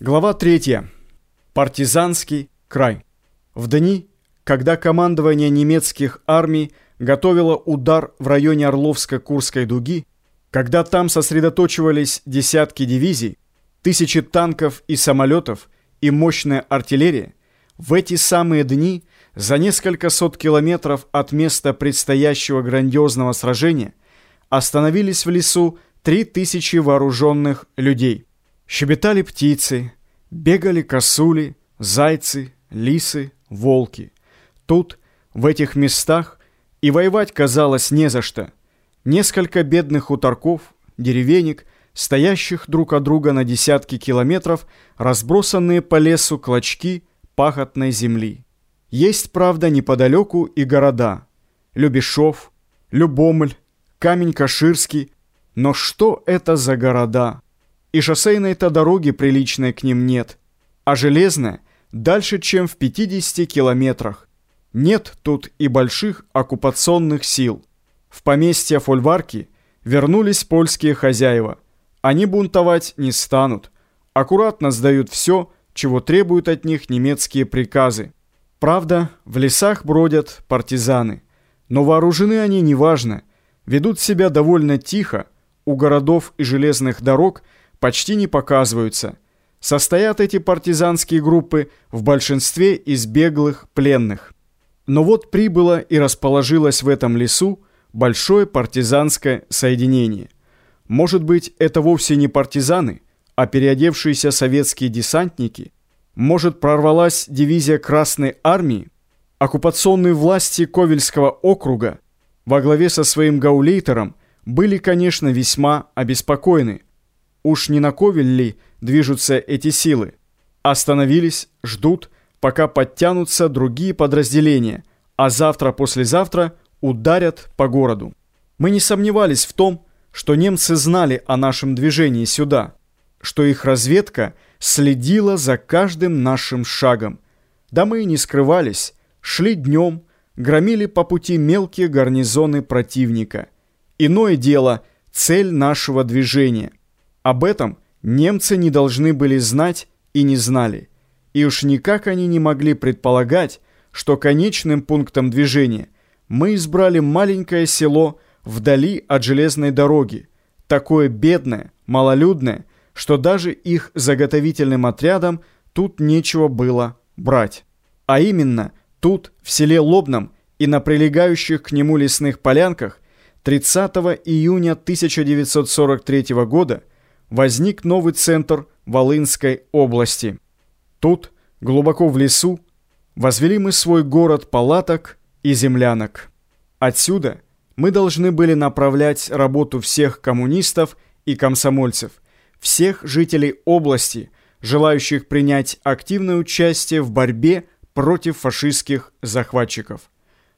Глава 3. Партизанский край. В дни, когда командование немецких армий готовило удар в районе Орловско-Курской дуги, когда там сосредоточивались десятки дивизий, тысячи танков и самолетов и мощная артиллерия, в эти самые дни за несколько сот километров от места предстоящего грандиозного сражения остановились в лесу три тысячи вооруженных людей. Щебетали птицы, бегали косули, зайцы, лисы, волки. Тут, в этих местах, и воевать казалось не за что. Несколько бедных хуторков, деревенек, стоящих друг от друга на десятки километров, разбросанные по лесу клочки пахотной земли. Есть, правда, неподалеку и города. Любешов, Любомль, Камень-Каширский. Но что это за города? И шоссейной-то дороги приличной к ним нет, а железная дальше, чем в 50 километрах. Нет тут и больших оккупационных сил. В поместье Фольварки вернулись польские хозяева. Они бунтовать не станут. Аккуратно сдают все, чего требуют от них немецкие приказы. Правда, в лесах бродят партизаны. Но вооружены они неважно, ведут себя довольно тихо, у городов и железных дорог – почти не показываются. Состоят эти партизанские группы в большинстве из беглых пленных. Но вот прибыло и расположилось в этом лесу большое партизанское соединение. Может быть, это вовсе не партизаны, а переодевшиеся советские десантники? Может, прорвалась дивизия Красной Армии? Оккупационные власти Ковельского округа во главе со своим гаулейтером были, конечно, весьма обеспокоены – Уж не на Ковель ли движутся эти силы? Остановились, ждут, пока подтянутся другие подразделения, а завтра-послезавтра ударят по городу. Мы не сомневались в том, что немцы знали о нашем движении сюда, что их разведка следила за каждым нашим шагом. Да мы и не скрывались, шли днем, громили по пути мелкие гарнизоны противника. Иное дело – цель нашего движения. Об этом немцы не должны были знать и не знали. И уж никак они не могли предполагать, что конечным пунктом движения мы избрали маленькое село вдали от железной дороги, такое бедное, малолюдное, что даже их заготовительным отрядам тут нечего было брать. А именно, тут, в селе Лобном и на прилегающих к нему лесных полянках 30 июня 1943 года возник новый центр Волынской области. Тут, глубоко в лесу, возвели мы свой город палаток и землянок. Отсюда мы должны были направлять работу всех коммунистов и комсомольцев, всех жителей области, желающих принять активное участие в борьбе против фашистских захватчиков.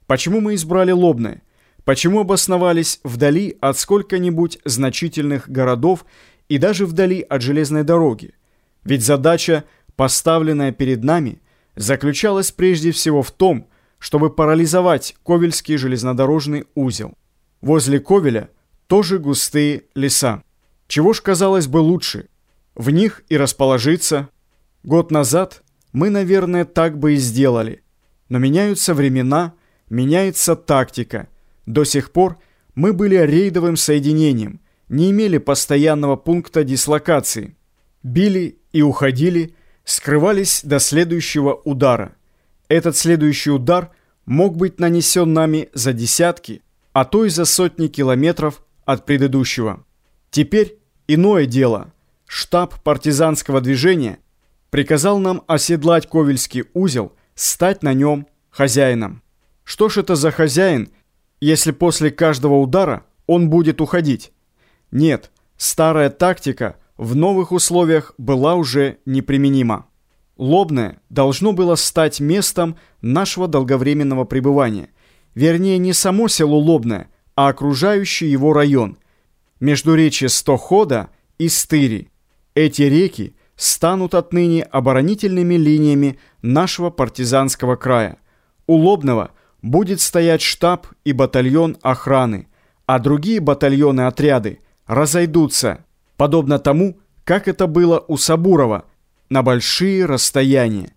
Почему мы избрали Лобное? Почему обосновались вдали от сколько-нибудь значительных городов и даже вдали от железной дороги. Ведь задача, поставленная перед нами, заключалась прежде всего в том, чтобы парализовать Ковельский железнодорожный узел. Возле Ковеля тоже густые леса. Чего ж, казалось бы, лучше? В них и расположиться. Год назад мы, наверное, так бы и сделали. Но меняются времена, меняется тактика. До сих пор мы были рейдовым соединением – не имели постоянного пункта дислокации. Били и уходили, скрывались до следующего удара. Этот следующий удар мог быть нанесен нами за десятки, а то и за сотни километров от предыдущего. Теперь иное дело. Штаб партизанского движения приказал нам оседлать Ковельский узел, стать на нем хозяином. Что ж это за хозяин, если после каждого удара он будет уходить? Нет, старая тактика в новых условиях была уже неприменима. Лобное должно было стать местом нашего долговременного пребывания. Вернее, не само село Лобное, а окружающий его район. Между речи Стохода и Стыри. Эти реки станут отныне оборонительными линиями нашего партизанского края. У Лобного будет стоять штаб и батальон охраны, а другие батальоны-отряды – разойдутся, подобно тому, как это было у Сабурова, на большие расстояния.